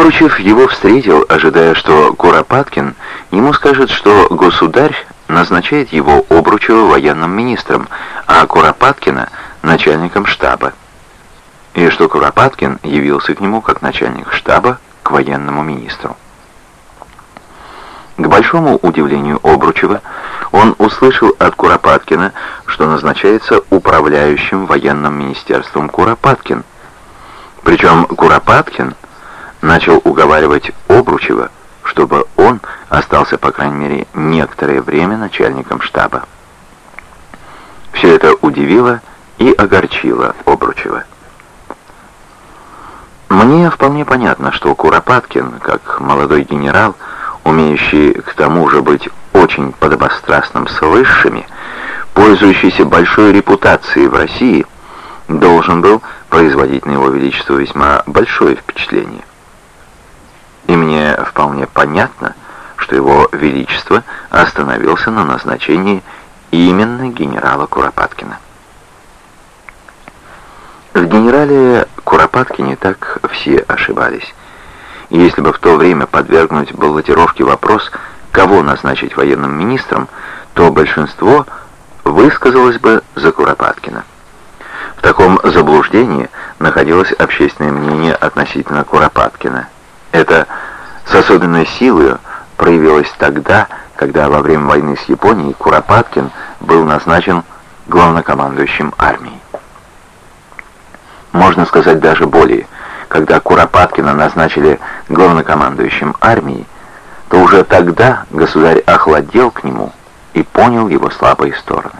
Обручев его встретил, ожидая, что Куропаткин ему скажет, что государь назначает его Обручева военным министром, а Куропаткина — начальником штаба. И что Куропаткин явился к нему как начальник штаба к военному министру. К большому удивлению Обручева, он услышал от Куропаткина, что назначается управляющим военным министерством Куропаткин. Причем Куропаткин начал уговаривать Обручева, чтобы он остался, по крайней мере, некоторое время начальником штаба. Все это удивило и огорчило Обручева. Мне вполне понятно, что Куропаткин, как молодой генерал, умеющий к тому же быть очень подобострастным с высшими, пользующийся большой репутацией в России, должен был производить на его величество весьма большое впечатление. И мне вполне понятно, что его величество остановился на назначении именно генерала Куропаткина. В генерале Куропаткине так все ошибались. Если бы в то время подвергнуть баллотировке вопрос, кого назначить военным министром, то большинство высказалось бы за Куропаткина. В таком заблуждении находилось общественное мнение относительно Куропаткина. Это с особенной силой проявилось тогда, когда во время войны с Японией Куропаткин был назначен главнокомандующим армией. Можно сказать даже более – когда Куропаткина назначили главнокомандующим армией, то уже тогда государь охладел к нему и понял его слабые стороны.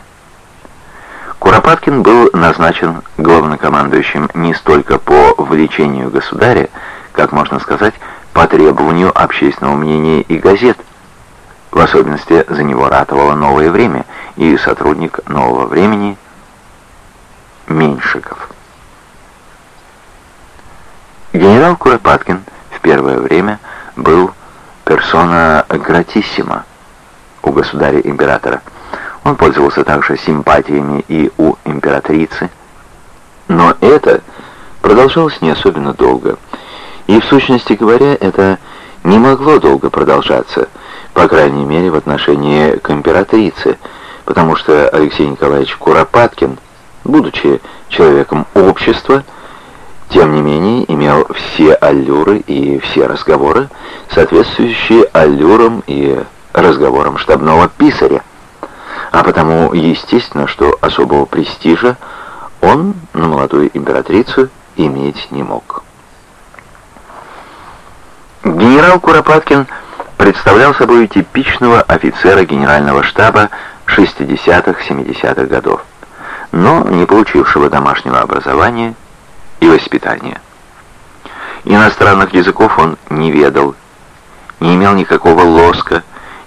Куропаткин был назначен главнокомандующим не столько по влечению государя, как можно сказать, по требованию общественного мнения и газет. В особенности за него ратовало «Новое время» и сотрудник «Нового времени» Меньшиков. Генерал Куропаткин в первое время был персона гратиссима у государя-императора. Он пользовался также симпатиями и у императрицы. Но это продолжалось не особенно долго. И в сущности говоря, это не могло долго продолжаться, по крайней мере в отношении к императрице, потому что Алексей Николаевич Куропаткин, будучи человеком общества, тем не менее имел все аллюры и все разговоры, соответствующие аллюрам и разговорам штабного писаря. А потому естественно, что особого престижа он на молодую императрицу иметь не мог. Генерал Куропаткин представлял собой типичного офицера генерального штаба 60-70-х годов, но не получившего домашнего образования и воспитания. Иностранных языков он не ведал, не имел никакого лоска,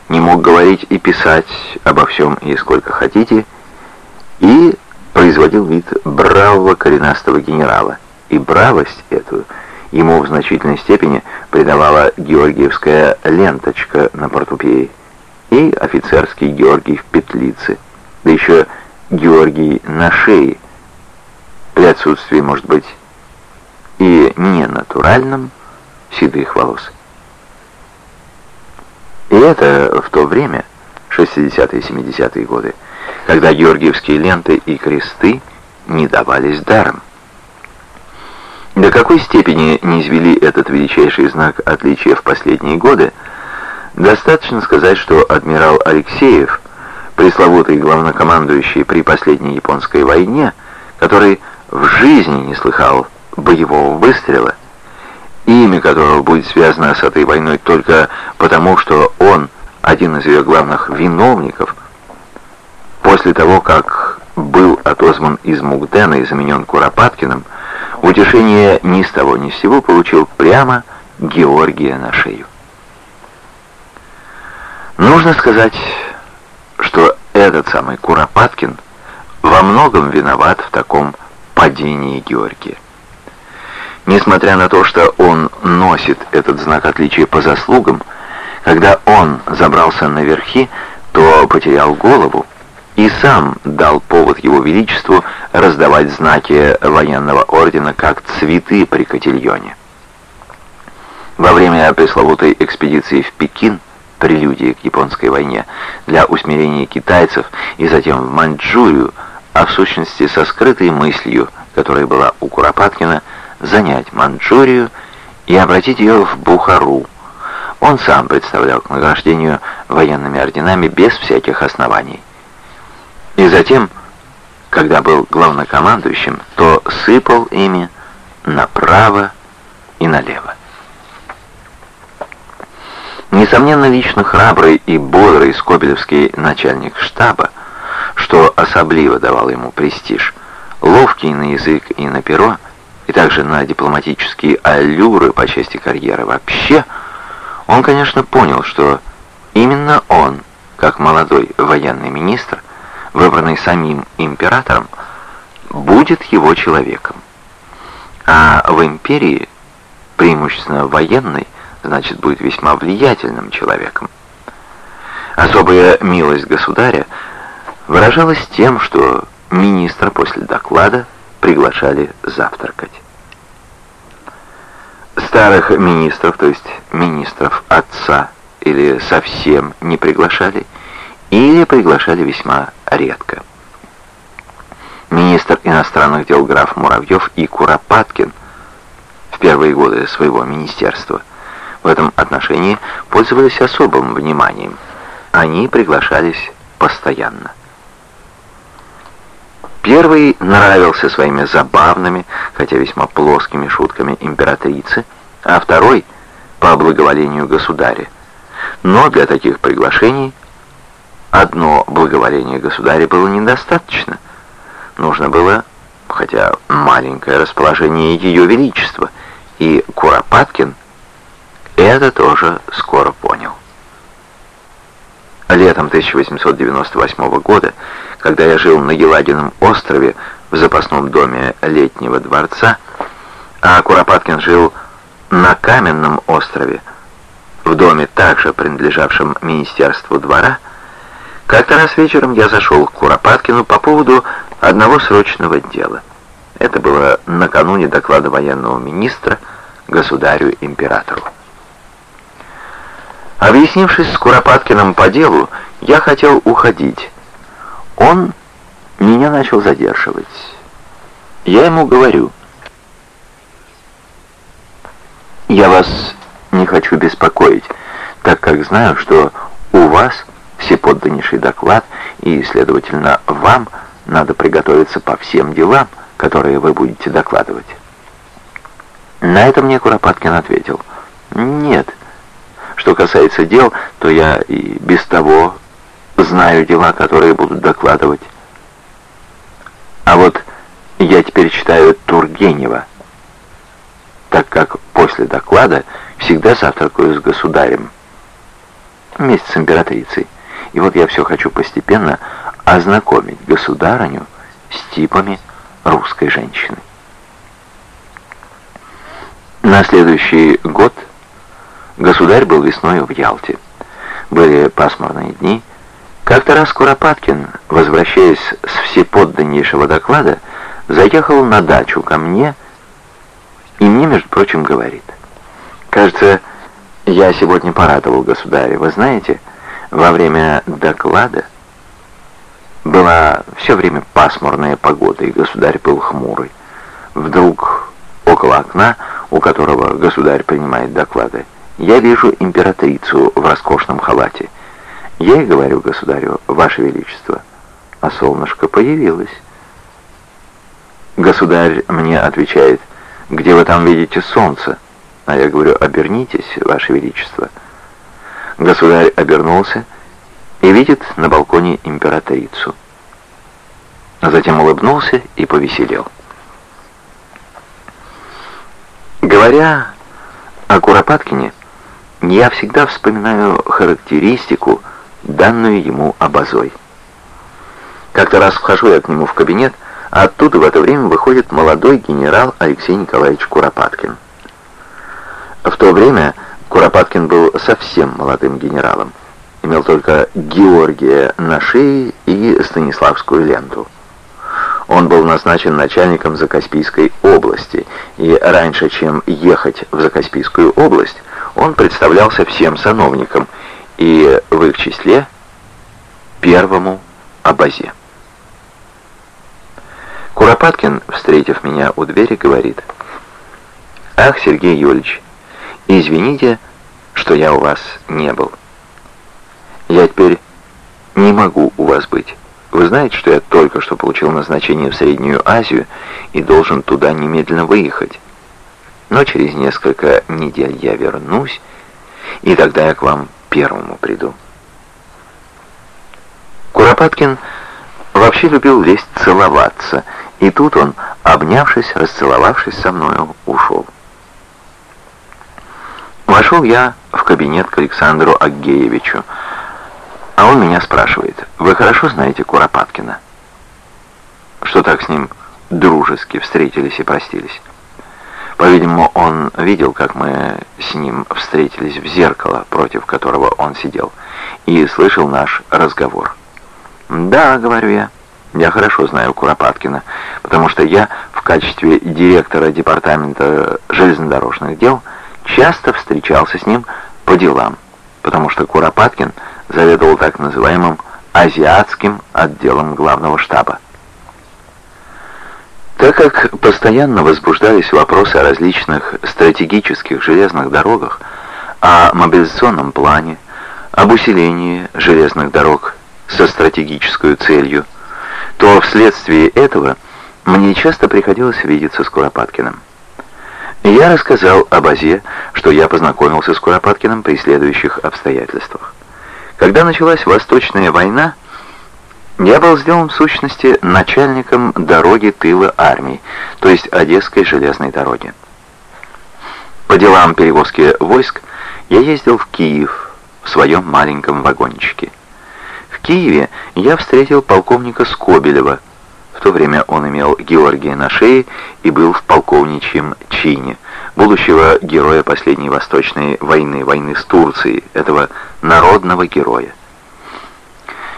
не мог говорить и писать обо всем и сколько хотите, и производил вид бравого коренастого генерала. И бравость эту ему в значительной степени придавала георгиевская ленточка на портупее и офицерский Георгий в петлице, да еще Георгий на шее, при отсутствии, может быть, и ненатуральным седых волос. И это в то время, 60-е и 70-е годы, когда георгиевские ленты и кресты не давались даром. До какой степени не извели этот величайший знак отличия в последние годы, достаточно сказать, что адмирал Алексеев, пресловутый главнокомандующий при последней японской войне, который в жизни не слыхал боевого выстрела, имя которого будет связано с этой войной только потому, что он один из ее главных виновников, после того, как был отозван из Мугдена и заменен Куропаткиным, утешение ни с того ни с сего получил прямо Георгия на шею. Нужно сказать, что этот самый Куропаткин во многом виноват в таком падении Георгия. Несмотря на то, что он носит этот знак отличия по заслугам, когда он забрался на верхи, то потерял голову и сам дал повод его величеству раздавать знаки военного ордена как цветы при котельоне. Во время пресловутой экспедиции в Пекин, прелюдии к японской войне, для усмирения китайцев и затем в Маньчжурию, а в сущности со скрытой мыслью, которая была у Куропаткина, занять Маньчжурию и обратить ее в Бухару. Он сам представлял к награждению военными орденами без всяких оснований. И затем, когда был главнокомандующим, то сыпал ими направо и налево. Несомненно, лично храбрый и бодрый скобелевский начальник штаба, что особливо давал ему престиж, ловкий на язык и на перо, и также на дипломатические аллюры по части карьеры вообще, он, конечно, понял, что именно он, как молодой военный министр, выбранный самим императором, будет его человеком. А в империи, преимущественно военной, значит, будет весьма влиятельным человеком. Особая милость государя выражалась тем, что министра после доклада приглашали завтракать. Старых министров, то есть министров отца, или совсем не приглашали, или приглашали весьма редко. Министр иностранных дел граф Муравьев и Куропаткин в первые годы своего министерства – в этом отношении пользовались особым вниманием. Они приглашались постоянно. Первый нравился своими забавными, хотя весьма плоскими шутками императрицы, а второй — по благоволению государя. Но для таких приглашений одно благоволение государя было недостаточно. Нужно было, хотя маленькое расположение Ее Величества, и Куропаткин — это тоже скоро понял. Летом 1898 года, когда я жил на Елагином острове в запасном доме летнего дворца, а Куропаткин жил на Каменном острове, в доме, также принадлежавшем Министерству двора, как-то раз вечером я зашел к Куропаткину по поводу одного срочного дела. Это было накануне доклада военного министра государю-императору. Объяснившись с Куропаткиным по делу, я хотел уходить. Он меня начал задерживать. Я ему говорю, «Я вас не хочу беспокоить, так как знаю, что у вас всеподданнейший доклад, и, следовательно, вам надо приготовиться по всем делам, которые вы будете докладывать». На это мне Куропаткин ответил, «Нет, что касается дел, то я и без того знаю дела, которые будут докладывать. А вот я теперь читаю Тургенева, так как после доклада всегда завтракаю с государем, вместе с императрицей. И вот я все хочу постепенно ознакомить государыню с типами русской женщины. На следующий год Государь был весной в Ялте. Были пасмурные дни. Как-то раз Куропаткин, возвращаясь с всеподданнейшего доклада, заехал на дачу ко мне и мне, между прочим, говорит. «Кажется, я сегодня порадовал государя. Вы знаете, во время доклада была все время пасмурная погода, и государь был хмурый. Вдруг около окна, у которого государь принимает доклады, я вижу императрицу в роскошном халате. Я и говорю государю, Ваше Величество, а солнышко появилось. Государь мне отвечает, где вы там видите солнце? А я говорю, обернитесь, Ваше Величество. Государь обернулся и видит на балконе императрицу. А затем улыбнулся и повеселел. Говоря о Куропаткине, я всегда вспоминаю характеристику, данную ему Абазой. Как-то раз вхожу я к нему в кабинет, а оттуда в это время выходит молодой генерал Алексей Николаевич Куропаткин. В то время Куропаткин был совсем молодым генералом. Имел только Георгия на шее и Станиславскую ленту. Он был назначен начальником Закаспийской области, и раньше, чем ехать в Закаспийскую область, он представлялся всем сановникам, и в их числе первому Абазе. Куропаткин, встретив меня у двери, говорит, «Ах, Сергей Юрьевич, извините, что я у вас не был. Я теперь не могу у вас быть. Вы знаете, что я только что получил назначение в Среднюю Азию и должен туда немедленно выехать. Но через несколько недель я вернусь, и тогда я к вам первому приду. Куропаткин вообще любил лезть целоваться, и тут он, обнявшись, расцеловавшись со мною, ушел. Вошел я в кабинет к Александру Агеевичу, а он меня спрашивает, «Вы хорошо знаете Куропаткина?» Что так с ним дружески встретились и простились. По-видимому, он видел, как мы с ним встретились в зеркало, против которого он сидел, и слышал наш разговор. «Да», — говорю я, — «я хорошо знаю Куропаткина, потому что я в качестве директора департамента железнодорожных дел часто встречался с ним по делам, потому что Куропаткин заведовал так называемым азиатским отделом главного штаба. Так как постоянно возбуждались вопросы о различных стратегических железных дорогах, о мобилизационном плане, об усилении железных дорог со стратегической целью, то вследствие этого мне часто приходилось видеться с Куропаткиным. Я рассказал об Азе, что я познакомился с Куропаткиным при следующих обстоятельствах. Когда началась Восточная война, я был сделан в сущности начальником дороги тыла армии, то есть Одесской железной дороги. По делам перевозки войск я ездил в Киев в своем маленьком вагончике. Киеве я встретил полковника Скобелева. То время он имел Георгия на шее и был в полковничьем чине, будущего героя последней Восточной войны, войны с Турцией, этого народного героя.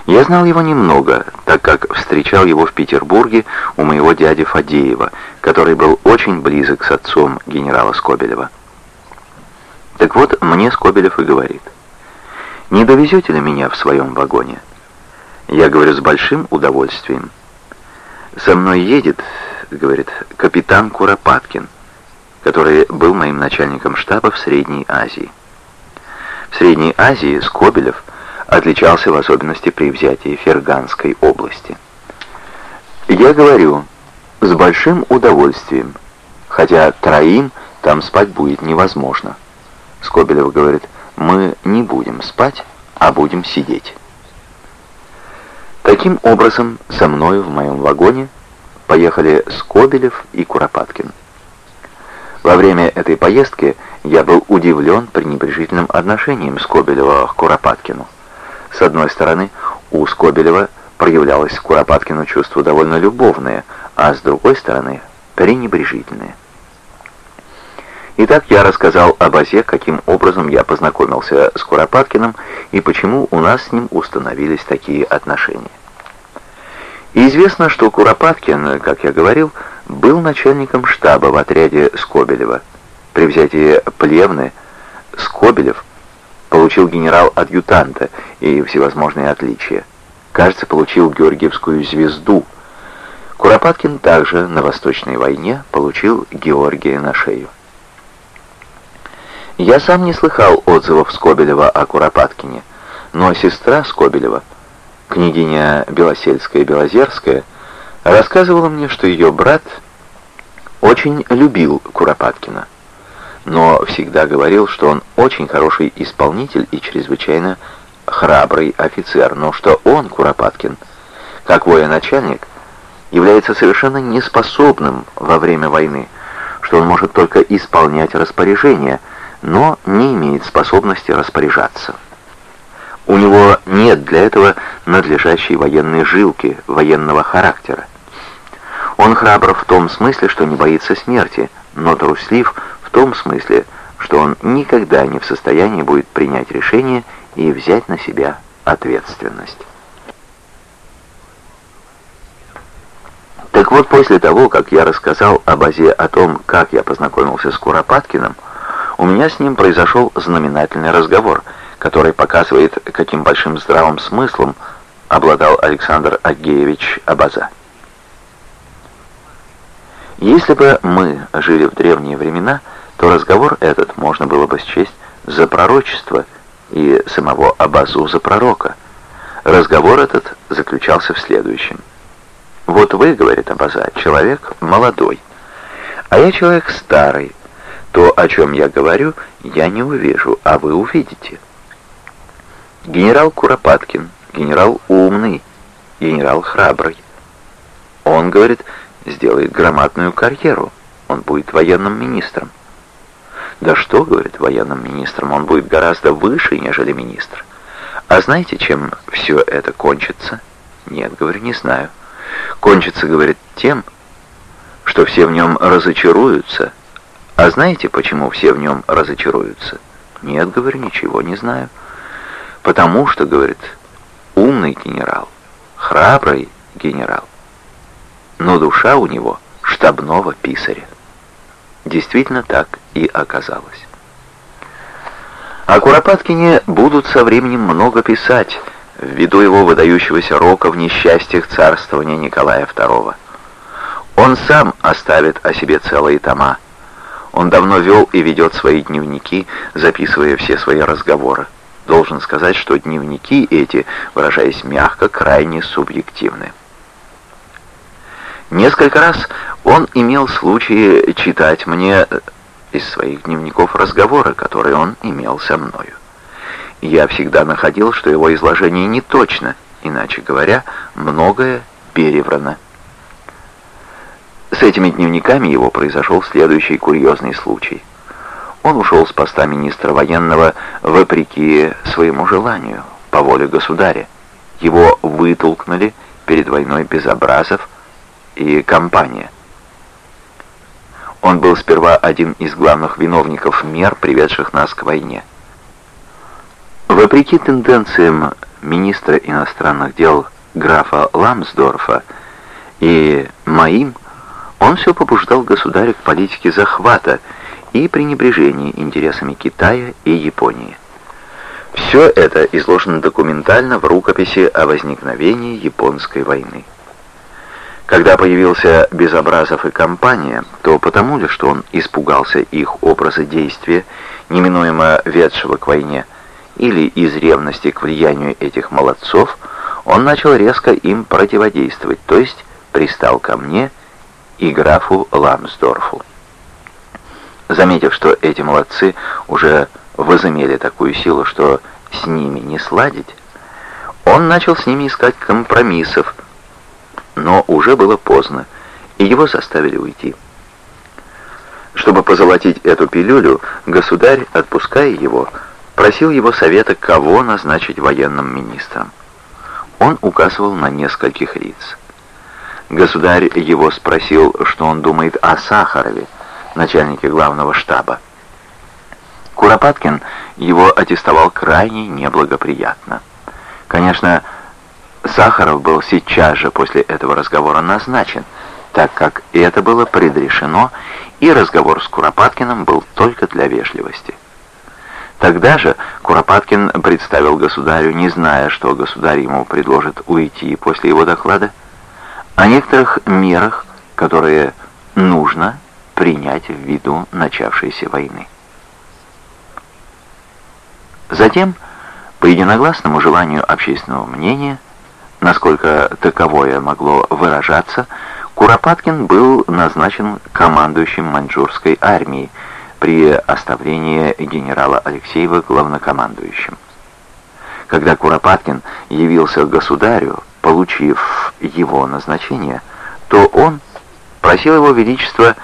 Я знал его немного, так как встречал его в Петербурге у моего дяди Фадеева, который был очень близок с отцом генерала Скобелева. Так вот, мне Скобелев и говорит, «Не довезете ли меня в своем вагоне?» Я говорю с большим удовольствием. Со мной едет, говорит, капитан Куропаткин, который был моим начальником штаба в Средней Азии. В Средней Азии Скобелев отличался в особенности при взятии Ферганской области. Я говорю, с большим удовольствием, хотя троим там спать будет невозможно. Скобелев говорит, мы не будем спать, а будем сидеть. Таким образом, со мною в моем вагоне поехали Скобелев и Куропаткин. Во время этой поездки я был удивлен пренебрежительным отношением Скобелева к Куропаткину. С одной стороны, у Скобелева проявлялось к Куропаткину чувство довольно любовное, а с другой стороны, пренебрежительное. Итак, я рассказал об Азе, каким образом я познакомился с Куропаткиным и почему у нас с ним установились такие отношения. И известно, что Куропаткин, как я говорил, был начальником штаба в отряде Скобелева. При взятии Плевны Скобелев получил генерал-адъютанта и всевозможные отличия. Кажется, получил Георгиевскую звезду. Куропаткин также на Восточной войне получил Георгия на шею. Я сам не слыхал отзывов Скобелева о Куропаткине, но сестра Скобелева, княгиня Белосельская-Белозерская, рассказывала мне, что ее брат очень любил Куропаткина, но всегда говорил, что он очень хороший исполнитель и чрезвычайно храбрый офицер, но что он, Куропаткин, как военачальник, является совершенно неспособным во время войны, что он может только исполнять распоряжения – но не имеет способности распоряжаться. У него нет для этого надлежащей военной жилки, военного характера. Он храбр в том смысле, что не боится смерти, но труслив в том смысле, что он никогда не в состоянии будет принять решение и взять на себя ответственность. Так вот, после того, как я рассказал Абазе о том, как я познакомился с Куропаткиным, у меня с ним произошел знаменательный разговор, который показывает, каким большим здравым смыслом обладал Александр Агеевич Абаза. Если бы мы жили в древние времена, то разговор этот можно было бы счесть за пророчество и самого Абазу за пророка. Разговор этот заключался в следующем. «Вот вы, — говорит Абаза, — человек молодой, а я человек старый. То, о чем я говорю, я не увижу, а вы увидите». Генерал Куропаткин, генерал умный, генерал храбрый. Он, говорит, сделает громадную карьеру, он будет военным министром. Да что, говорит, военным министром, он будет гораздо выше, нежели министр. А знаете, чем все это кончится? Нет, говорю, не знаю. Кончится, говорит, тем, что все в нем разочаруются. А знаете, почему все в нем разочаруются? Нет, говорю, ничего не знаю. Потому что, говорит, умный генерал, храбрый генерал, но душа у него штабного писаря. Действительно так и оказалось. О Куропаткине будут со временем много писать, ввиду его выдающегося рока в несчастьях царствования Николая II. Он сам оставит о себе целые тома. Он давно вел и ведет свои дневники, записывая все свои разговоры. Должен сказать, что дневники эти, выражаясь мягко, крайне субъективны. Несколько раз он имел случай читать мне из своих дневников разговоры, которые он имел со мною. Я всегда находил, что его изложение не точно, иначе говоря, многое переврано. С этими дневниками его произошел следующий курьезный случай. Он ушел с поста министра военного вопреки своему желанию, по воле государя. Его вытолкнули перед войной Безобразов и компания. Он был сперва один из главных виновников мер, приведших нас к войне. Вопреки тенденциям министра иностранных дел графа Ламсдорфа и моим, он все побуждал государя к политике захвата и пренебрежения интересами Китая и Японии. Все это изложено документально в рукописи о возникновении японской войны. Когда появился Безобразов и компания, то потому ли, что он испугался их образа действия, неминуемо ведшего к войне, или из ревности к влиянию этих молодцов, он начал резко им противодействовать, то есть пристал ко мне и графу Ламсдорфу. Заметив, что эти молодцы уже возымели такую силу, что с ними не сладить, он начал с ними искать компромиссов, но уже было поздно, и его заставили уйти. Чтобы позолотить эту пилюлю, государь, отпуская его, просил его совета, кого назначить военным министром. Он указывал на нескольких лиц. Государь его спросил, что он думает о Сахарове, начальнике главного штаба. Куропаткин его аттестовал крайне неблагоприятно. Конечно, Сахаров был сейчас же после этого разговора назначен, так как это было предрешено, и разговор с Куропаткиным был только для вежливости. Тогда же Куропаткин представил государю, не зная, что государь ему предложит уйти после его доклада, о некоторых мерах, которые нужно принять в виду начавшейся войны. Затем, по единогласному желанию общественного мнения, насколько таковое могло выражаться, Куропаткин был назначен командующим маньчжурской армией при оставлении генерала Алексеева главнокомандующим. Когда Куропаткин явился к государю, получив его назначение, то он просил его величество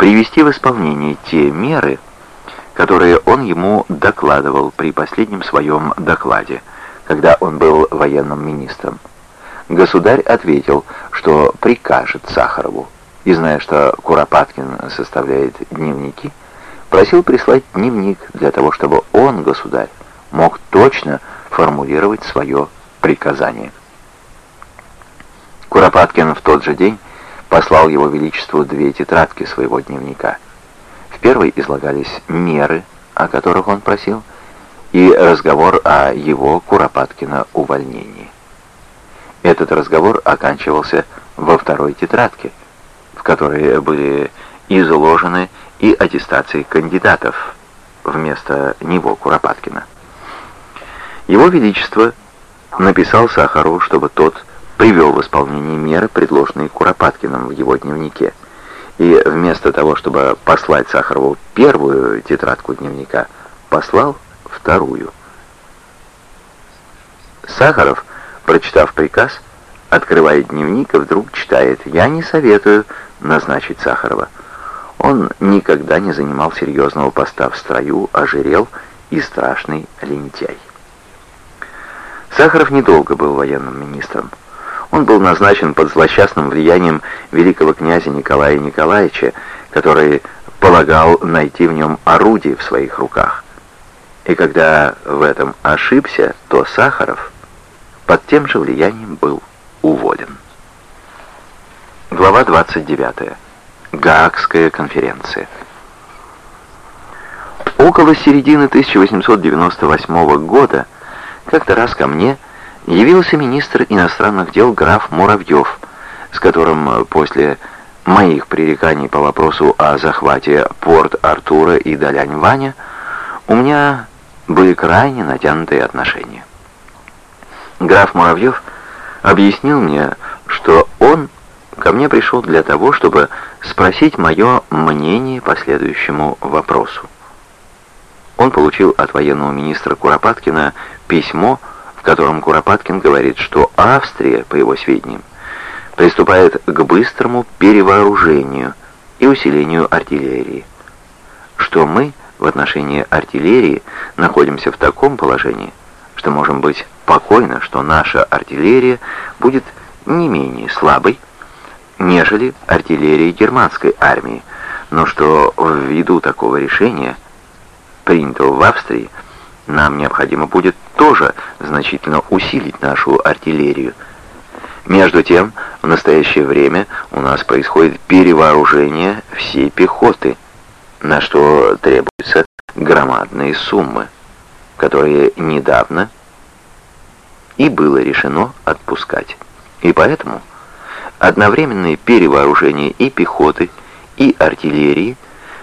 привести в исполнение те меры, которые он ему докладывал при последнем своем докладе, когда он был военным министром. Государь ответил, что прикажет Сахарову, и зная, что Куропаткин составляет дневники, просил прислать дневник для того, чтобы он, государь, мог точно формулировать свое приказание. Куропаткин в тот же день послал его величеству две тетрадки своего дневника. В первой излагались меры, о которых он просил, и разговор о его Куропаткина увольнении. Этот разговор оканчивался во второй тетрадке, в которой были изложены и аттестации кандидатов вместо него Куропаткина. Его Величество написал Сахарову, чтобы тот привел в исполнение меры, предложенные Куропаткиным в его дневнике. И вместо того, чтобы послать Сахарову первую тетрадку дневника, послал вторую. Сахаров, прочитав приказ, открывает дневник и вдруг читает «Я не советую назначить Сахарова». Он никогда не занимал серьезного поста в строю, ожирел и страшный лентяй. Сахаров недолго был военным министром. Он был назначен под злосчастным влиянием великого князя Николая Николаевича, который полагал найти в нем орудие в своих руках. И когда в этом ошибся, то Сахаров под тем же влиянием был уволен. Глава 29. Гаагская конференция. Около середины 1898 года как-то раз ко мне явился министр иностранных дел граф Муравьев, с которым после моих пререканий по вопросу о захвате Порт-Артура и Далянь-Ваня у меня были крайне натянутые отношения. Граф Муравьев объяснил мне, что он ко мне пришел для того, чтобы спросить мое мнение по следующему вопросу. Он получил от военного министра Куропаткина письмо, в котором Куропаткин говорит, что Австрия, по его сведениям, приступает к быстрому перевооружению и усилению артиллерии, что мы в отношении артиллерии находимся в таком положении, что можем быть покойны, что наша артиллерия будет не менее слабой, нежели артиллерия германской армии, но что ввиду такого решения, принятого в Австрии, нам необходимо будет тоже значительно усилить нашу артиллерию. Между тем, в настоящее время у нас происходит перевооружение всей пехоты, на что требуются громадные суммы, которые недавно и было решено отпускать. И поэтому Одновременное перевооружение и пехоты, и артиллерии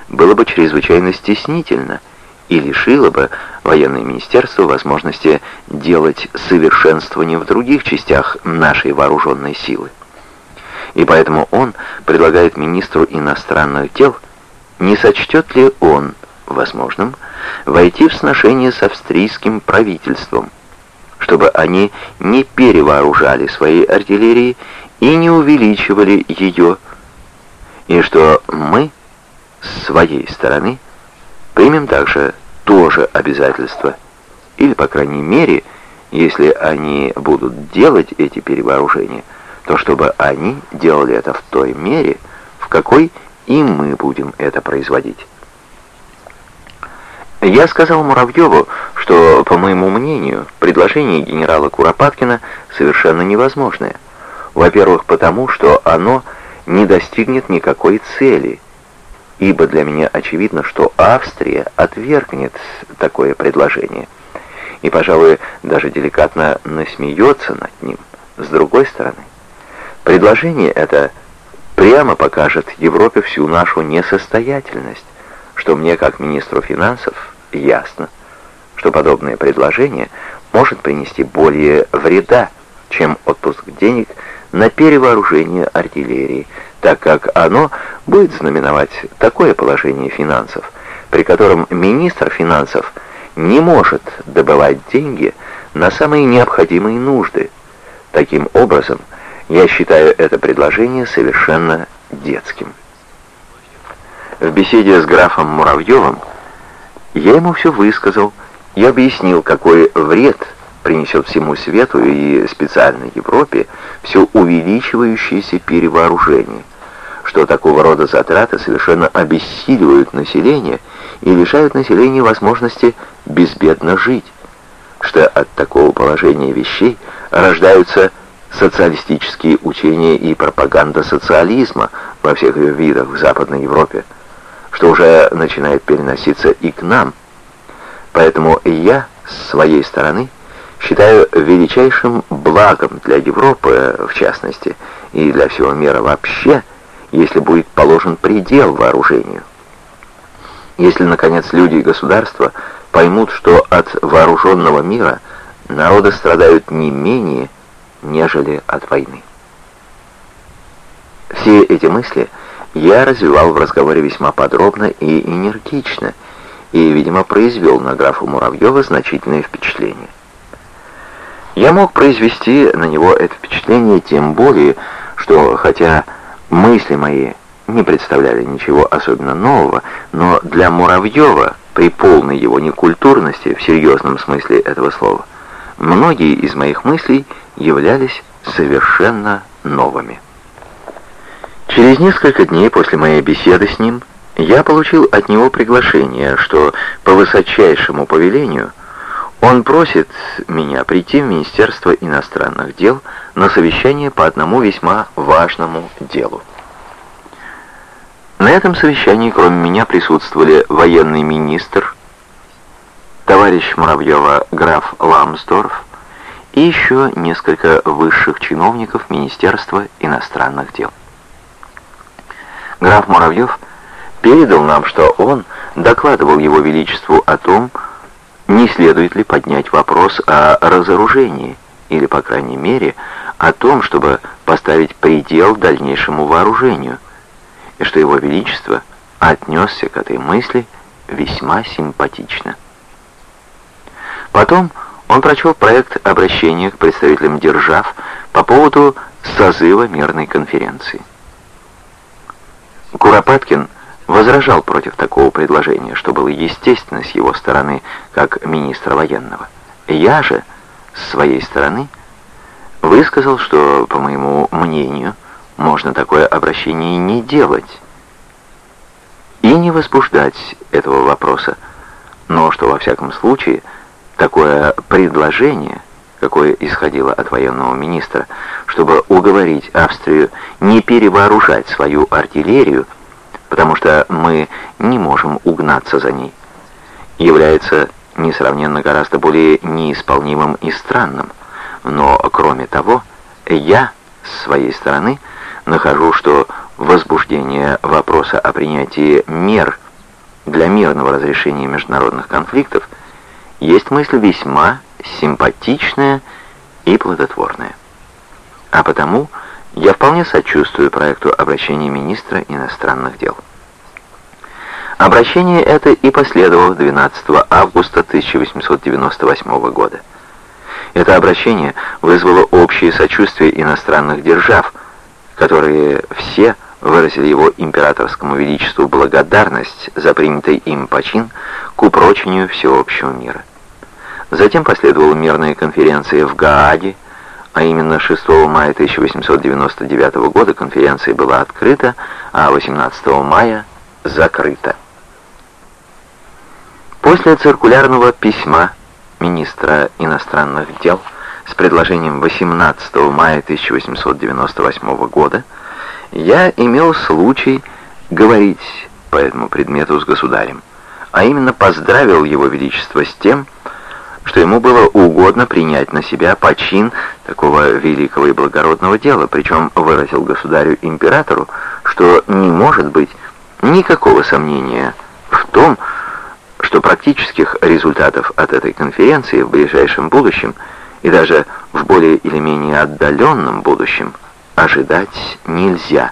было бы чрезвычайно стеснительно и лишило бы военное министерство возможности делать совершенствование в других частях нашей вооруженной силы. И поэтому он предлагает министру иностранных дел, не сочтет ли он возможным войти в сношение с австрийским правительством, чтобы они не перевооружали свои артиллерии и не увеличивали ее, и что мы с своей стороны примем также тоже обязательство, или, по крайней мере, если они будут делать эти перевооружения, то чтобы они делали это в той мере, в какой и мы будем это производить. Я сказал Муравьеву, что, по моему мнению, предложение генерала Куропаткина совершенно невозможное. Во-первых, потому что оно не достигнет никакой цели, ибо для меня очевидно, что Австрия отвергнет такое предложение и, пожалуй, даже деликатно насмеется над ним. С другой стороны, предложение это прямо покажет Европе всю нашу несостоятельность, что мне, как министру финансов, ясно, что подобное предложение может принести более вреда, чем отпуск денег на перевооружение артиллерии, так как оно будет знаменовать такое положение финансов, при котором министр финансов не может добывать деньги на самые необходимые нужды. Таким образом, я считаю это предложение совершенно детским. В беседе с графом Муравьевым я ему все высказал и объяснил, какой вред принесет всему свету и специально Европе все увеличивающееся перевооружение, что такого рода затраты совершенно обессиливают население и лишают населения возможности безбедно жить, что от такого положения вещей рождаются социалистические учения и пропаганда социализма во всех ее видах в Западной Европе, что уже начинает переноситься и к нам. Поэтому я, с своей стороны, считаю величайшим благом для Европы, в частности, и для всего мира вообще, если будет положен предел вооружению. Если, наконец, люди и государства поймут, что от вооруженного мира народы страдают не менее, нежели от войны. Все эти мысли я развивал в разговоре весьма подробно и энергично, и, видимо, произвел на графа Муравьева значительное впечатление. Я мог произвести на него это впечатление тем более, что, хотя мысли мои не представляли ничего особенно нового, но для Муравьева, при полной его некультурности, в серьезном смысле этого слова, многие из моих мыслей являлись совершенно новыми. Через несколько дней после моей беседы с ним я получил от него приглашение, что по высочайшему повелению он просит меня прийти в Министерство иностранных дел на совещание по одному весьма важному делу. На этом совещании, кроме меня, присутствовали военный министр, товарищ Муравьева граф Ламсдорф, и еще несколько высших чиновников Министерства иностранных дел. Граф Муравьев передал нам, что он докладывал его величеству о том, не следует ли поднять вопрос о разоружении, или, по крайней мере, о том, чтобы поставить предел дальнейшему вооружению, и что его величество отнесся к этой мысли весьма симпатично. Потом он прочел проект обращения к представителям держав по поводу созыва мирной конференции. Куропаткин возражал против такого предложения, что было естественно с его стороны, как министра военного. Я же, с своей стороны, высказал, что, по моему мнению, можно такое обращение не делать и не возбуждать этого вопроса, но что, во всяком случае, Такое предложение, какое исходило от военного министра, чтобы уговорить Австрию не перевооружать свою артиллерию, потому что мы не можем угнаться за ней, является несравненно гораздо более неисполнимым и странным. Но, кроме того, я, с своей стороны, нахожу, что возбуждение вопроса о принятии мер для мирного разрешения международных конфликтов – есть мысль весьма симпатичная и плодотворная. А потому я вполне сочувствую проекту обращения министра иностранных дел. Обращение это и последовало 12 августа 1898 года. Это обращение вызвало общее сочувствие иностранных держав, которые все выразили его императорскому величеству благодарность за принятый им почин к упрочению всеобщего мира. Затем последовала мирная конференция в Гааге, а именно 6 мая 1899 года конференция была открыта, а 18 мая закрыта. После циркулярного письма министра иностранных дел с предложением 18 мая 1898 года я имел случай говорить по этому предмету с государем, а именно поздравил его величество с тем, что ему было угодно принять на себя почин такого великого и благородного дела, причем выразил государю-императору, что не может быть никакого сомнения в том, что практических результатов от этой конференции в ближайшем будущем и даже в более или менее отдаленном будущем ожидать нельзя,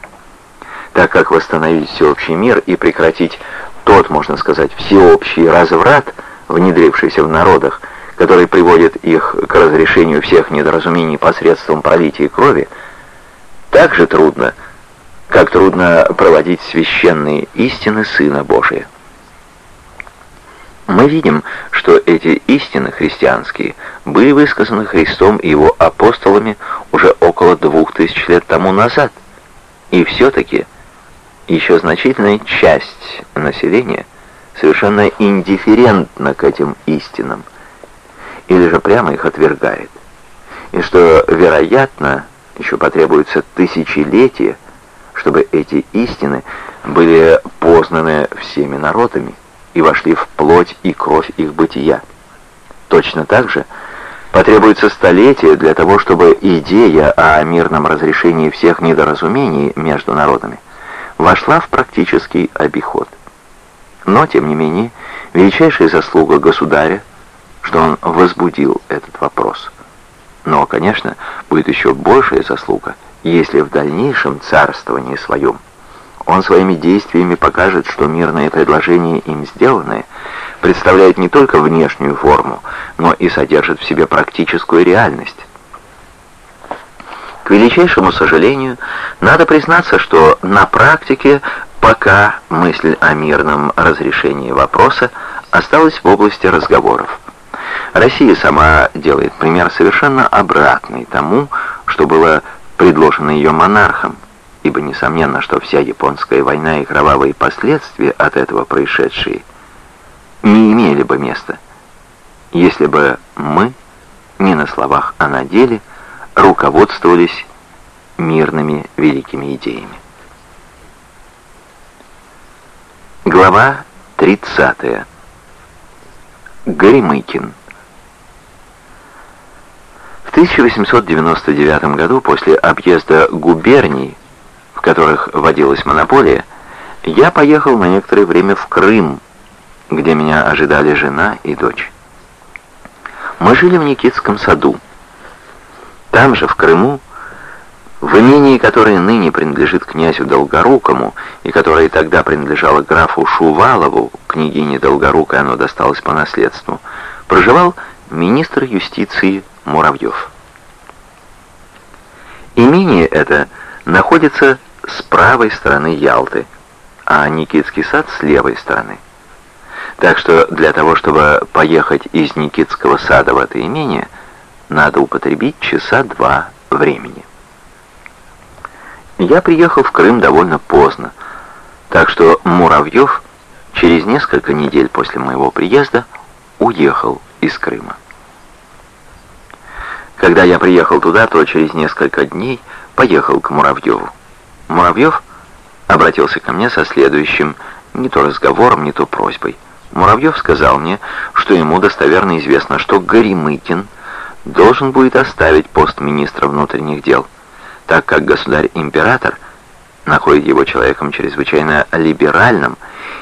так как восстановить всеобщий мир и прекратить тот, можно сказать, всеобщий разврат, внедрившийся в народах, который приводит их к разрешению всех недоразумений посредством пролития крови, так же трудно, как трудно проводить священные истины Сына Божия. Мы видим, что эти истины христианские были высказаны Христом и его апостолами уже около двух тысяч лет тому назад, и все-таки еще значительная часть населения совершенно индифферентна к этим истинам – или же прямо их отвергает. и что, вероятно, еще потребуется тысячелетия, чтобы эти истины были познаны всеми народами и вошли в плоть и кровь их бытия. Точно так же потребуется столетие для того, чтобы идея о мирном разрешении всех недоразумений между народами вошла в практический обиход. Но, тем не менее, величайшая заслуга государя, что он возбудил этот вопрос. Но, конечно, будет еще большая заслуга, если в дальнейшем царствовании своем он своими действиями покажет, что мирное предложение им сделанное представляет не только внешнюю форму, но и содержит в себе практическую реальность. К величайшему сожалению, надо признаться, что на практике пока мысль о мирном разрешении вопроса осталась в области разговоров. Россия сама делает пример совершенно обратный тому, что было предложено ее монархом, ибо несомненно, что вся японская война и кровавые последствия от этого происшедшие не имели бы места, если бы мы, не на словах, а на деле, руководствовались мирными великими идеями. Глава 30. Горемыкин. В 1899 году после объезда губерний, в которых водилась монополия, я поехал на некоторое время в Крым, где меня ожидали жена и дочь. Мы жили в Никитском саду. Там же, в Крыму, в имении, которое ныне принадлежит князю Долгорукому, и которое тогда принадлежало графу Шувалову, княгине Долгорукой оно досталось по наследству, проживал министр юстиции Муравьев. Имение это находится с правой стороны Ялты, а Никитский сад с левой стороны. Так что для того, чтобы поехать из Никитского сада в это имение, надо употребить часа два времени. Я приехал в Крым довольно поздно, так что Муравьев через несколько недель после моего приезда уехал из Крыма. Когда я приехал туда, то через несколько дней поехал к Муравьеву. Муравьев обратился ко мне со следующим не то разговором, не то просьбой. Муравьев сказал мне, что ему достоверно известно, что Горемыкин должен будет оставить пост министра внутренних дел, так как государь-император находит его человеком чрезвычайно либеральным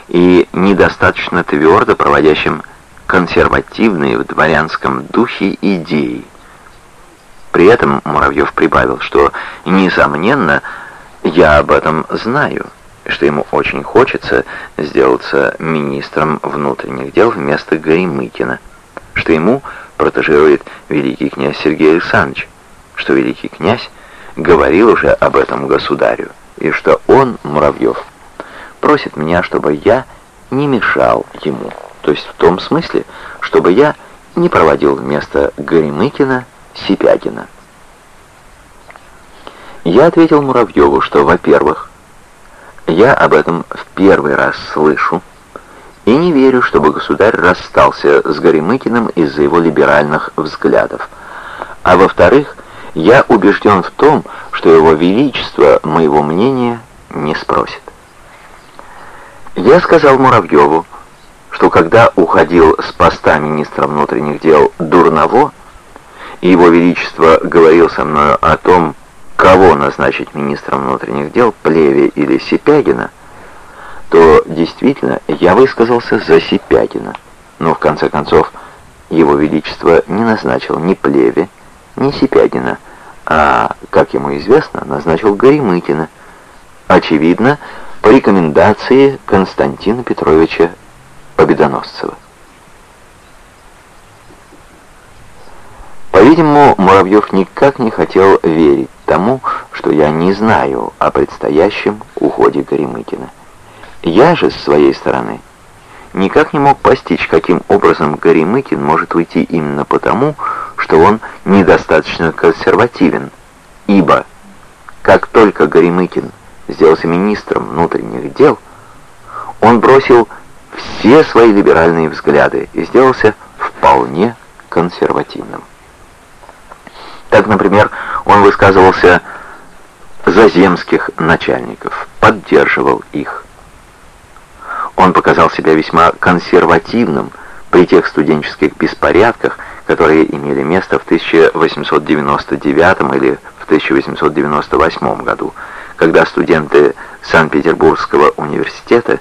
и недостаточно твердо проводящим консервативные в дворянском духе идеи. При этом Муравьев прибавил, что, несомненно, я об этом знаю, что ему очень хочется сделаться министром внутренних дел вместо Горемыкина, что ему протежирует великий князь Сергей Александрович, что великий князь говорил уже об этом государю, и что он, Муравьев, просит меня, чтобы я не мешал ему, то есть в том смысле, чтобы я не проводил вместо Горемыкина Сипягина. Я ответил Муравьеву, что, во-первых, я об этом в первый раз слышу, и не верю, чтобы государь расстался с Горемыкиным из-за его либеральных взглядов. А во-вторых, я убежден в том, что его величество моего мнения не спросит. Я сказал Муравьеву, что когда уходил с поста министра внутренних дел Дурново, и его величество говорил со мной о том, кого назначить министром внутренних дел, Плеве или Сипягина, то действительно я высказался за Сипягина. Но в конце концов его величество не назначил ни Плеве, ни Сипягина, а, как ему известно, назначил Горемыкина. Очевидно, по рекомендации Константина Петровича Победоносцева. По-видимому, Муравьев никак не хотел верить тому, что я не знаю о предстоящем уходе Горемыкина. Я же, с своей стороны, никак не мог постичь, каким образом Горемыкин может уйти именно потому, что он недостаточно консервативен, ибо как только Горемыкин сделался министром внутренних дел, он бросил все свои либеральные взгляды и сделался вполне консервативным. Так, например, он высказывался за земских начальников, поддерживал их. Он показал себя весьма консервативным при тех студенческих беспорядках, которые имели место в 1899 или в 1898 году, когда студенты Санкт-Петербургского университета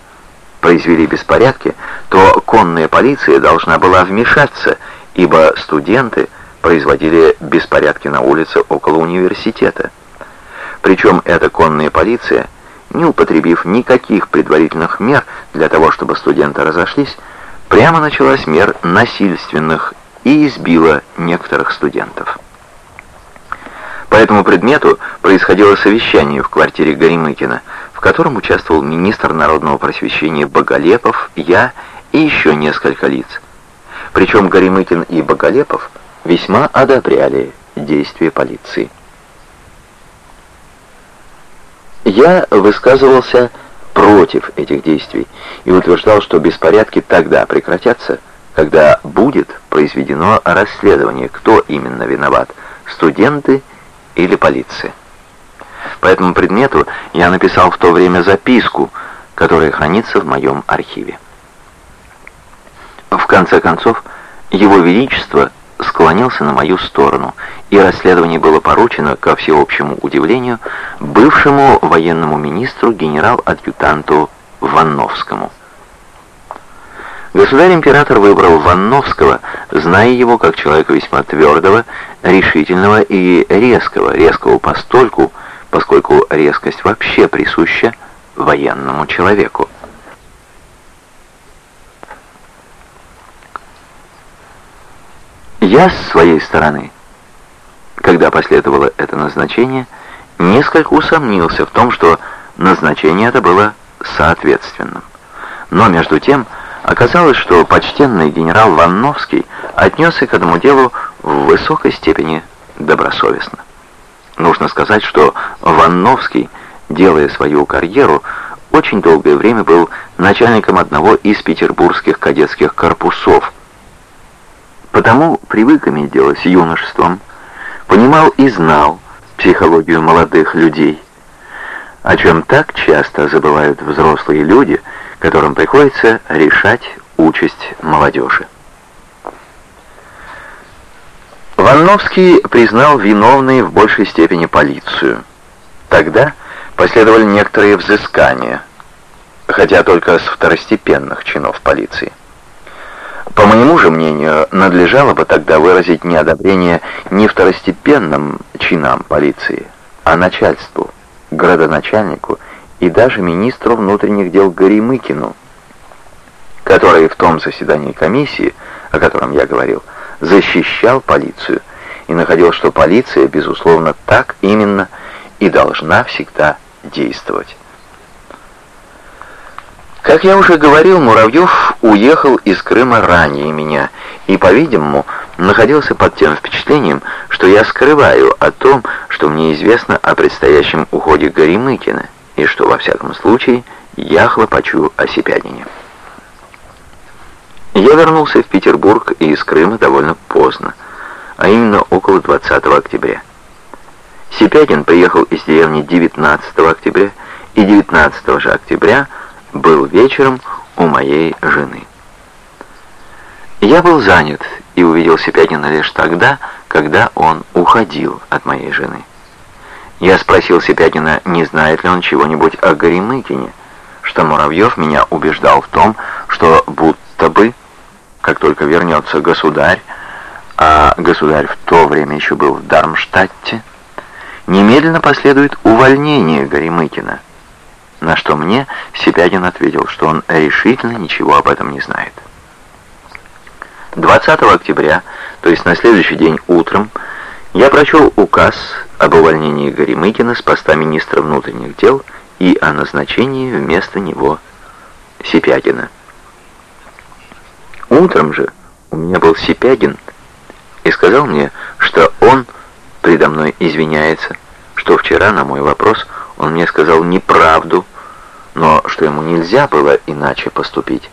произвели беспорядки, то конная полиция должна была вмешаться, ибо студенты производили беспорядки на улице около университета. Причем эта конная полиция, не употребив никаких предварительных мер для того, чтобы студенты разошлись, прямо начала с мер насильственных и избила некоторых студентов. По этому предмету происходило совещание в квартире Горемыкина, в котором участвовал министр народного просвещения Боголепов, я и еще несколько лиц. Причем Горемыкин и Боголепов весьма одобряли действия полиции. Я высказывался против этих действий и утверждал, что беспорядки тогда прекратятся, когда будет произведено расследование, кто именно виноват, студенты или полиция. По этому предмету я написал в то время записку, которая хранится в моем архиве. В конце концов, Его Величество склонился на мою сторону, и расследование было поручено, ко всеобщему удивлению, бывшему военному министру генерал-адъютанту Ванновскому. Государь-император выбрал Ванновского, зная его как человека весьма твердого, решительного и резкого, резкого постольку, поскольку резкость вообще присуща военному человеку. Я с своей стороны, когда последовало это назначение, несколько усомнился в том, что назначение это было соответственным. Но между тем оказалось, что почтенный генерал Ванновский отнесся к этому делу в высокой степени добросовестно. Нужно сказать, что Ванновский, делая свою карьеру, очень долгое время был начальником одного из петербургских кадетских корпусов, Потому привык иметь дело с юношеством, понимал и знал психологию молодых людей, о чем так часто забывают взрослые люди, которым приходится решать участь молодежи. Ванновский признал виновной в большей степени полицию. Тогда последовали некоторые взыскания, хотя только с второстепенных чинов полиции. По моему же мнению, надлежало бы тогда выразить неодобрение не второстепенным чинам полиции, а начальству, градоначальнику и даже министру внутренних дел Горемыкину, который в том заседании комиссии, о котором я говорил, защищал полицию и находил, что полиция, безусловно, так именно и должна всегда действовать. Как я уже говорил, Муравьев уехал из Крыма ранее меня и, по-видимому, находился под тем впечатлением, что я скрываю о том, что мне известно о предстоящем уходе Горемыкина, и что, во всяком случае, я хлопочу о Сипядине. Я вернулся в Петербург и из Крыма довольно поздно, а именно около 20 октября. Сипягин приехал из деревни 19 октября, и 19 же октября – был вечером у моей жены. Я был занят и увидел Сипягина лишь тогда, когда он уходил от моей жены. Я спросил Сипягина, не знает ли он чего-нибудь о Горемыкине, что Муравьев меня убеждал в том, что будто бы, как только вернется государь, а государь в то время еще был в Дармштадте, немедленно последует увольнение Горемыкина на что мне Сипягин ответил, что он решительно ничего об этом не знает. 20 октября, то есть на следующий день утром, я прочел указ об увольнении Горемыкина с поста министра внутренних дел и о назначении вместо него Сипягина. Утром же у меня был Сипягин и сказал мне, что он предо мной извиняется, что вчера на мой вопрос он мне сказал неправду, но что ему нельзя было иначе поступить,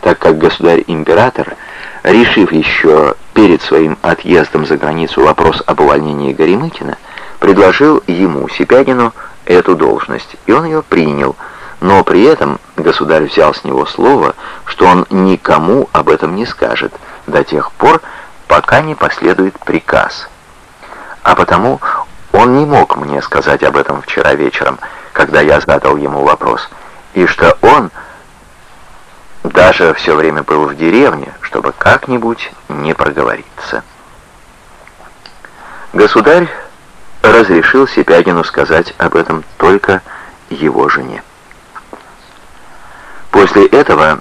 так как государь-император, решив еще перед своим отъездом за границу вопрос об увольнении Горемыкина, предложил ему, Сипягину, эту должность, и он ее принял, но при этом государь взял с него слово, что он никому об этом не скажет до тех пор, пока не последует приказ. А потому он не мог мне сказать об этом вчера вечером, когда я задал ему вопрос, и что он даже все время был в деревне, чтобы как-нибудь не проговориться. Государь разрешил Сипягину сказать об этом только его жене. После этого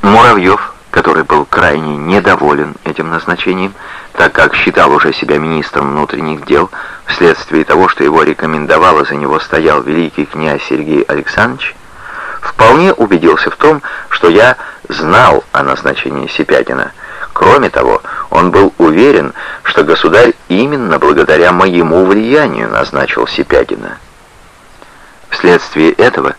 Муравьев, который был крайне недоволен этим назначением, так как считал уже себя министром внутренних дел, вследствие того, что его рекомендовал и за него стоял великий князь Сергей Александрович, вполне убедился в том, что я знал о назначении Сипягина. Кроме того, он был уверен, что государь именно благодаря моему влиянию назначил Сипягина. Вследствие этого,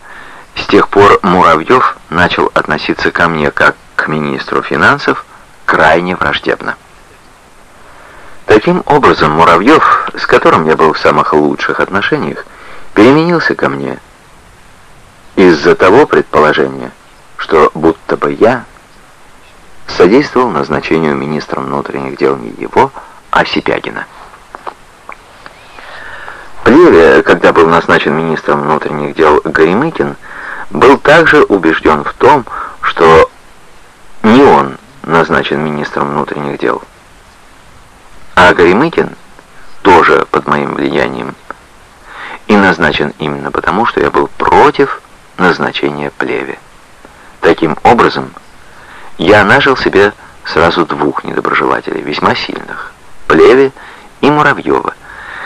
с тех пор Муравьев начал относиться ко мне как министру финансов крайне враждебно. Таким образом, Муравьев, с которым я был в самых лучших отношениях, переменился ко мне – из-за того предположения, что будто бы я содействовал назначению министром внутренних дел не его, а Сипягина. Плеве, когда был назначен министром внутренних дел Горемыкин, был также убежден в том, что не он назначен министром внутренних дел, а Горемыкин тоже под моим влиянием и назначен именно потому, что я был против назначения плеве. Таким образом, я нажил себе сразу двух недоброжелателей, весьма сильных, плеве и Муравьева,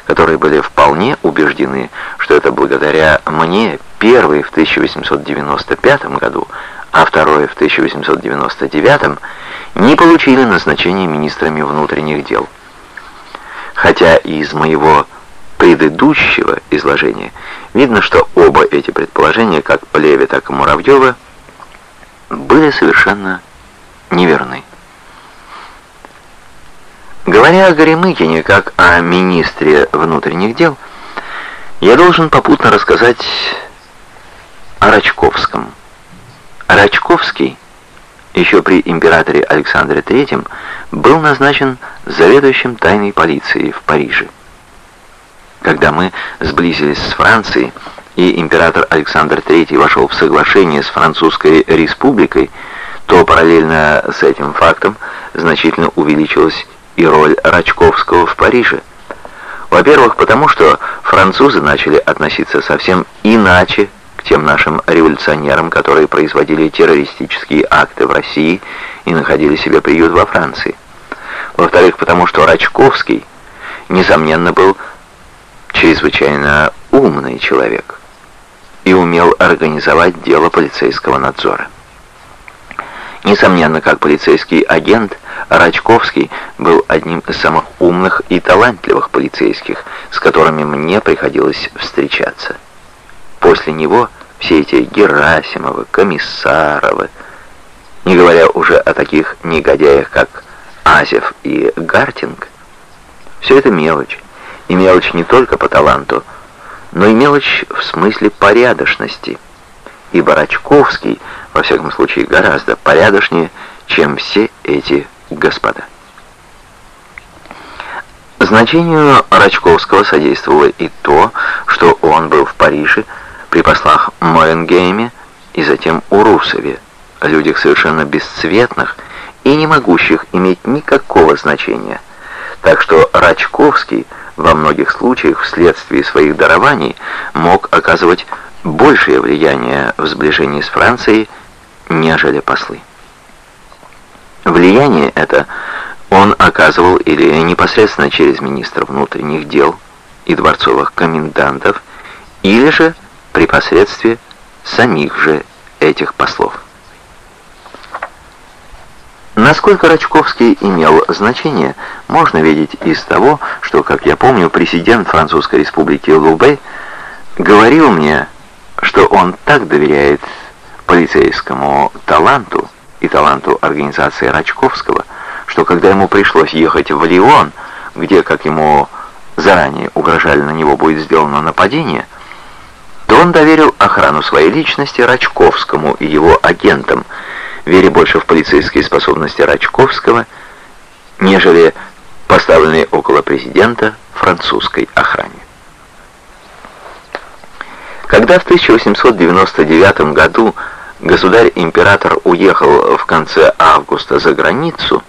которые были вполне убеждены, что это благодаря мне первый в 1895 году, а второй в 1899 не получили назначение министрами внутренних дел. Хотя из моего предыдущего изложения видно, что оба эти предположения, как Плеве, так и Муравьева, были совершенно неверны. Говоря о Горемыкине как о министре внутренних дел, я должен попутно рассказать о Рачковском. Рачковский еще при императоре Александре III был назначен заведующим тайной полицией в Париже. Когда мы сблизились с Францией, и император Александр III вошел в соглашение с Французской республикой, то параллельно с этим фактом значительно увеличилась и роль Рачковского в Париже. Во-первых, потому что французы начали относиться совсем иначе тем нашим революционерам, которые производили террористические акты в России и находили себе приют во Франции. Во-вторых, потому что Рачковский, несомненно, был чрезвычайно умный человек и умел организовать дело полицейского надзора. Несомненно, как полицейский агент, Рачковский был одним из самых умных и талантливых полицейских, с которыми мне приходилось встречаться. После него все эти Герасимовы, Комиссаровы, не говоря уже о таких негодяях, как Азев и Гартинг, все это мелочь, и мелочь не только по таланту, но и мелочь в смысле порядочности. И Барачковский, во всяком случае, гораздо порядочнее, чем все эти господа. Значению Рачковского содействовало и то, что он был в Париже при послах Моенгейме и затем Урусове, людях совершенно бесцветных и не могущих иметь никакого значения. Так что Рачковский – во многих случаях вследствие своих дарований мог оказывать большее влияние в сближении с Францией, нежели послы. Влияние это он оказывал или непосредственно через министра внутренних дел и дворцовых комендантов, или же при посредстве самих же этих послов. Насколько Рачковский имел значение, можно видеть из того, что, как я помню, президент Французской республики Лубе говорил мне, что он так доверяет полицейскому таланту и таланту организации Рачковского, что когда ему пришлось ехать в Лион, где, как ему заранее угрожали на него будет сделано нападение, то он доверил охрану своей личности Рачковскому и его агентам, веря больше в полицейские способности Рачковского, нежели поставленные около президента французской охране. Когда в 1899 году государь-император уехал в конце августа за границу,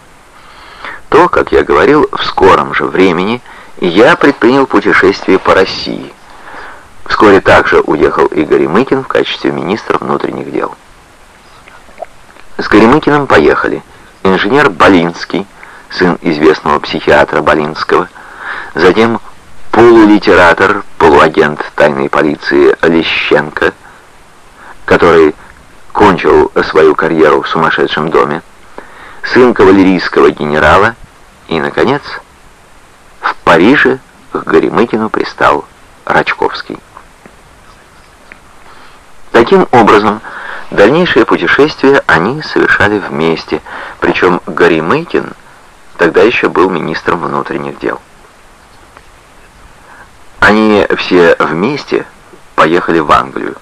то, как я говорил, в скором же времени я предпринял путешествие по России. Вскоре также уехал и Горемыкин в качестве министра внутренних дел. С Горемыкиным поехали инженер Болинский, сын известного психиатра Болинского, затем полулитератор, полуагент тайной полиции Лещенко, который кончил свою карьеру в сумасшедшем доме, сын кавалерийского генерала и, наконец, в Париже к Горемыкину пристал Рачковский. Таким образом, дальнейшее путешествие они совершали вместе, причем Горемыкин тогда еще был министром внутренних дел. Они все вместе поехали в Англию.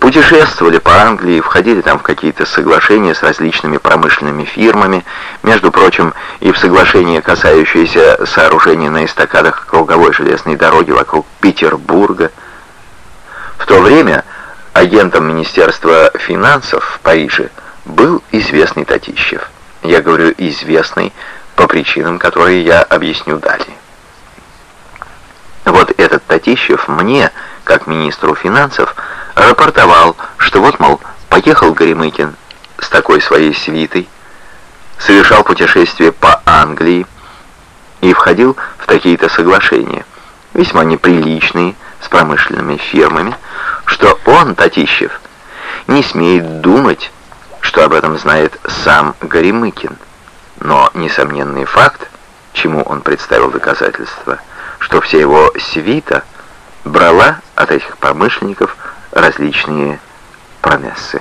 Путешествовали по Англии, входили там в какие-то соглашения с различными промышленными фирмами, между прочим, и в соглашения, касающиеся сооружения на эстакадах круговой железной дороги вокруг Петербурга. В то время агентом Министерства финансов в Париже был известный Татищев. Я говорю «известный» по причинам, которые я объясню далее. Вот этот Татищев мне, как министру финансов, рапортовал, что вот, мол, поехал Горемыкин с такой своей свитой, совершал путешествие по Англии и входил в такие-то соглашения, весьма неприличные, с промышленными фирмами, что он, Татищев, не смеет думать, что об этом знает сам Горемыкин. Но несомненный факт, чему он представил доказательства, что вся его свита брала от этих промышленников различные промессы.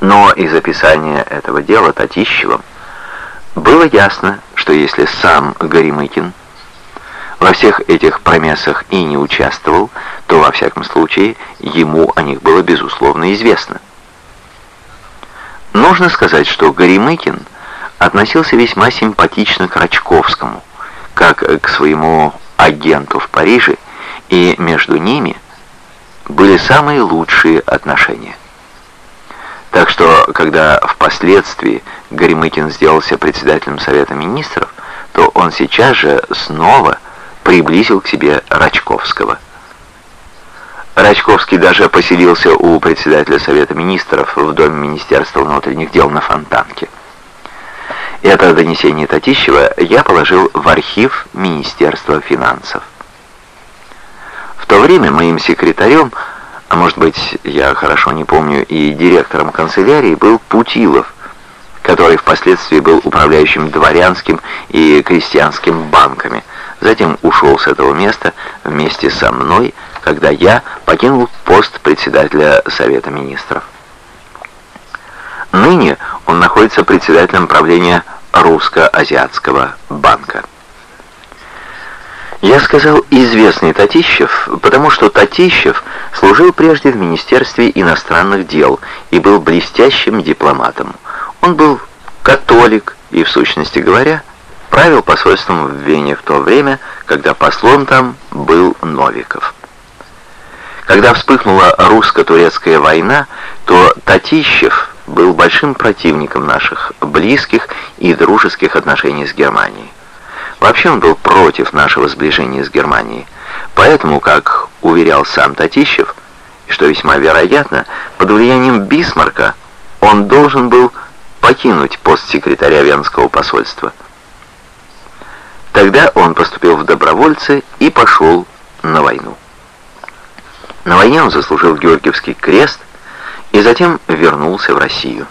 Но из описания этого дела Татищевым было ясно, что если сам Горемыкин во всех этих промесах и не участвовал, то во всяком случае ему о них было безусловно известно. Нужно сказать, что Горемыкин относился весьма симпатично к Рачковскому, как к своему агенту в Париже и между ними были самые лучшие отношения. Так что, когда впоследствии Горемыкин сделался председателем Совета Министров, то он сейчас же снова приблизил к себе Рачковского. Рачковский даже поселился у председателя Совета Министров в доме Министерства внутренних дел на Фонтанке. Это донесение Татищева я положил в архив Министерства финансов. В то время моим секретарем, а может быть, я хорошо не помню, и директором канцелярии был Путилов, который впоследствии был управляющим дворянским и крестьянским банками. Затем ушел с этого места вместе со мной, когда я покинул пост председателя Совета Министров. Ныне он находится председателем правления Русско-Азиатского банка. Я сказал «известный Татищев», потому что Татищев служил прежде в Министерстве иностранных дел и был блестящим дипломатом. Он был католик и, в сущности говоря, правил посольством в Вене в то время, когда послом там был Новиков. Когда вспыхнула русско-турецкая война, то Татищев был большим противником наших близких и дружеских отношений с Германией. Вообще он был против нашего сближения с Германией. Поэтому, как уверял сам Татищев, что весьма вероятно, под влиянием Бисмарка он должен был покинуть пост секретаря Венского посольства. Тогда он поступил в добровольцы и пошел на войну. На войне он заслужил Георгиевский крест и затем вернулся в Россию.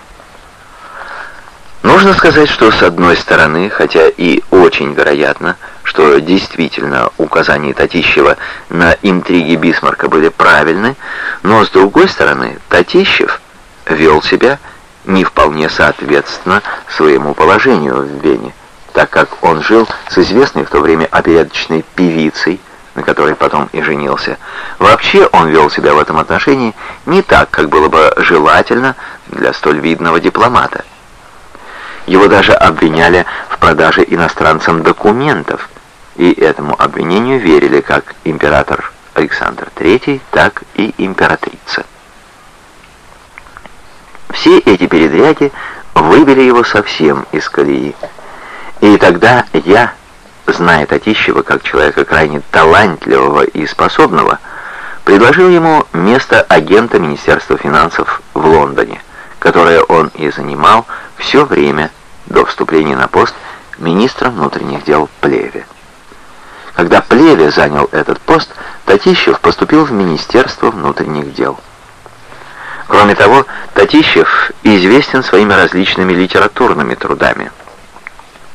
Нужно сказать, что с одной стороны, хотя и очень вероятно, что действительно указания Татищева на интриги Бисмарка были правильны, но с другой стороны, Татищев вел себя не вполне соответственно своему положению в Вене, так как он жил с известной в то время опереточной певицей, на которой потом и женился. Вообще он вел себя в этом отношении не так, как было бы желательно для столь видного дипломата. Его даже обвиняли в продаже иностранцам документов, и этому обвинению верили как император Александр III, так и императрица. Все эти передряги выбили его совсем из колеи. И тогда я, зная Татищева как человека крайне талантливого и способного, предложил ему место агента Министерства финансов в Лондоне, которое он и занимал все время до вступления на пост министра внутренних дел Плеве. Когда Плеве занял этот пост, Татищев поступил в Министерство внутренних дел. Кроме того, Татищев известен своими различными литературными трудами,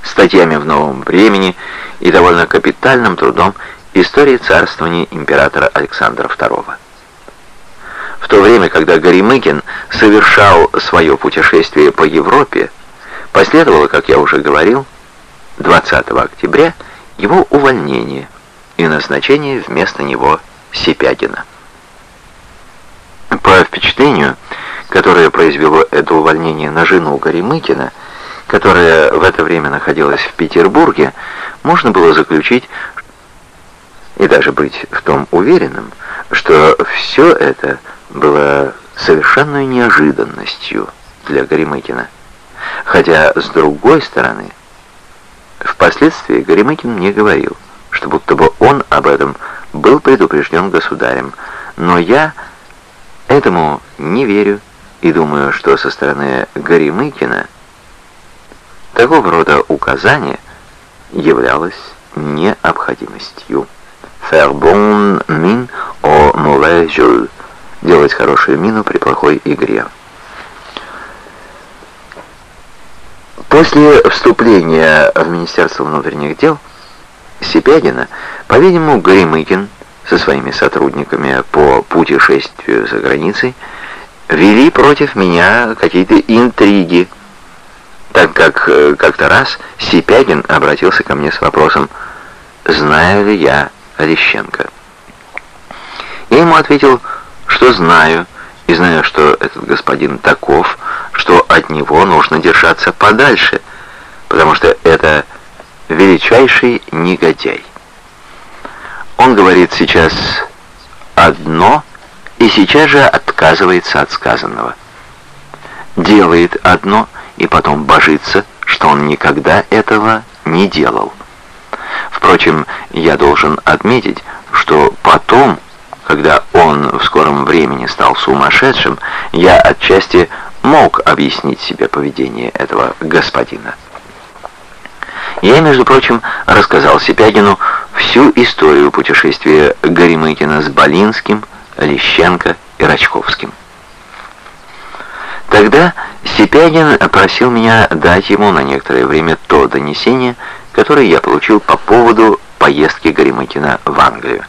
статьями в «Новом времени» и довольно капитальным трудом «История царствования императора Александра II». В то время, когда Горемыкин совершал свое путешествие по Европе, последовало, как я уже говорил, 20 октября его увольнение и назначение вместо него Сипягина. По впечатлению, которое произвело это увольнение на жену Горемыкина, которая в это время находилась в Петербурге, можно было заключить и даже быть в том уверенным, что все это было совершенной неожиданностью для Горемыкина. Хотя, с другой стороны, впоследствии Горемыкин мне говорил, что будто бы он об этом был предупрежден государем, но я Этому не верю и думаю, что со стороны Горемыкина такого рода указание являлось необходимостью. «Faire bon mine au mauvais jeu» — делать хорошую мину при плохой игре. После вступления в Министерство внутренних дел Сипягина, по-видимому, Горемыкин со своими сотрудниками по путешествию за границей вели против меня какие-то интриги, так как э, как-то раз Сипягин обратился ко мне с вопросом, знаю ли я Лещенко. Я ему ответил, что знаю, и знаю, что этот господин таков, что от него нужно держаться подальше, потому что это величайший негодяй. Он говорит сейчас одно и сейчас же отказывается от сказанного. Делает одно и потом божится, что он никогда этого не делал. Впрочем, я должен отметить, что потом, когда он в скором времени стал сумасшедшим, я отчасти мог объяснить себе поведение этого господина. Я, между прочим, рассказал Сипягину всю историю путешествия Горемыкина с Болинским, Лещенко и Рачковским. Тогда Сипягин просил меня дать ему на некоторое время то донесение, которое я получил по поводу поездки Горемыкина в Англию.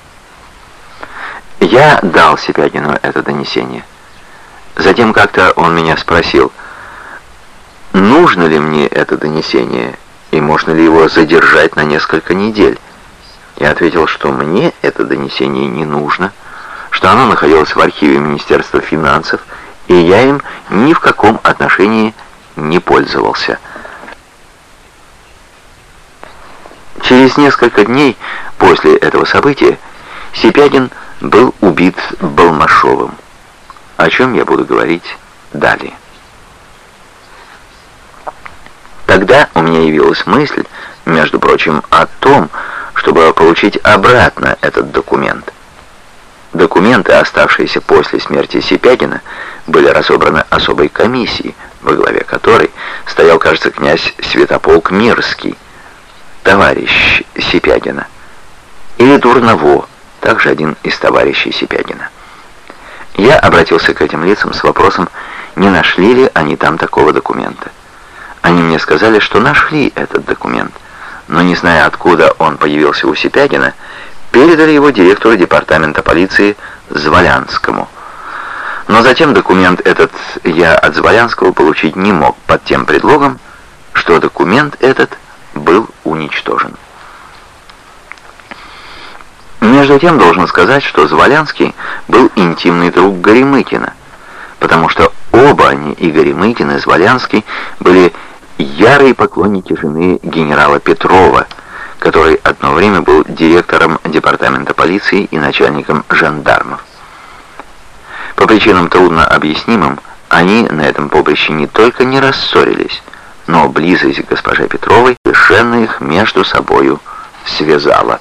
Я дал Сипягину это донесение. Затем как-то он меня спросил, нужно ли мне это донесение и можно ли его задержать на несколько недель. Я ответил, что мне это донесение не нужно, что оно находилось в архиве Министерства финансов, и я им ни в каком отношении не пользовался. Через несколько дней после этого события Сипягин был убит Балмашовым, о чем я буду говорить далее. Тогда у меня явилась мысль, между прочим, о том, чтобы получить обратно этот документ. Документы, оставшиеся после смерти Сипягина, были разобраны особой комиссией, во главе которой стоял, кажется, князь Святополк Мирский, товарищ Сипягина, или Дурново, также один из товарищей Сипягина. Я обратился к этим лицам с вопросом, не нашли ли они там такого документа. Они мне сказали, что нашли этот документ, но не зная, откуда он появился у Сипягина, передали его директору департамента полиции Зволянскому. Но затем документ этот я от Зволянского получить не мог под тем предлогом, что документ этот был уничтожен. Между тем должен сказать, что Зволянский был интимный друг Горемыкина, потому что оба они, и Горемыкин, и Зволянский, были ярые поклонники жены генерала Петрова, который одно время был директором департамента полиции и начальником жандармов. По причинам трудно объяснимым, они на этом поприще не только не рассорились, но близость к госпоже Петровой совершенно их между собою связала.